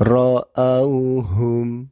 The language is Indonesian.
ra'auhum.